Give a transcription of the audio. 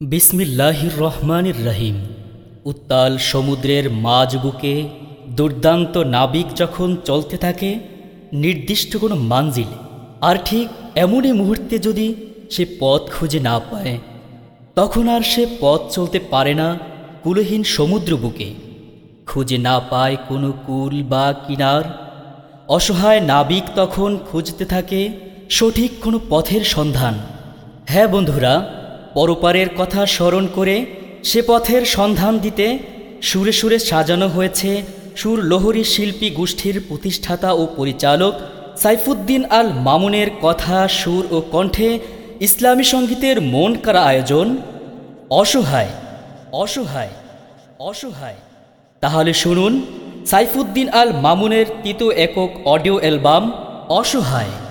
বিসমিল্লাহির রহমানির রহিম। উত্তাল সমুদ্রের মাঝ বুকে দুর্দান্ত নাবিক যখন চলতে থাকে, নির্দিষ্ট কোনো মানজিল, আর ঠিক এমনই মুহূর্তে যদি সে পথ খুঁজে না পায়, তখন আর সে পথ চলতে পারে না কুলহীন সমুদ্র বুকে খুঁজে না পায় কোনো কুল বা কিনার। অসহায় নাবিক তখন খুঁজতে থাকে সঠিক কোনো পথের সন্ধান। হ্যাঁ বন্ধুরা পরপারের কথা স্মরণ করে সে পথের সন্ধান দিতে সুরে সুরে সাজানো হয়েছে সুর লোহরী শিল্পী গোষ্ঠীর প্রতিষ্ঠাতা ও পরিচালক সাইফুদ্দিন আল মামুনের কথা, সুর ও কণ্ঠে ইসলামী সঙ্গীতের মন করা আয়োজন? অসহায় অসহায় অসহায়। তাহলে শুনুন, সাইফুদ্দিন আল মামুনের তৃতীয় একক অডিও অ্যালবাম অসহায়।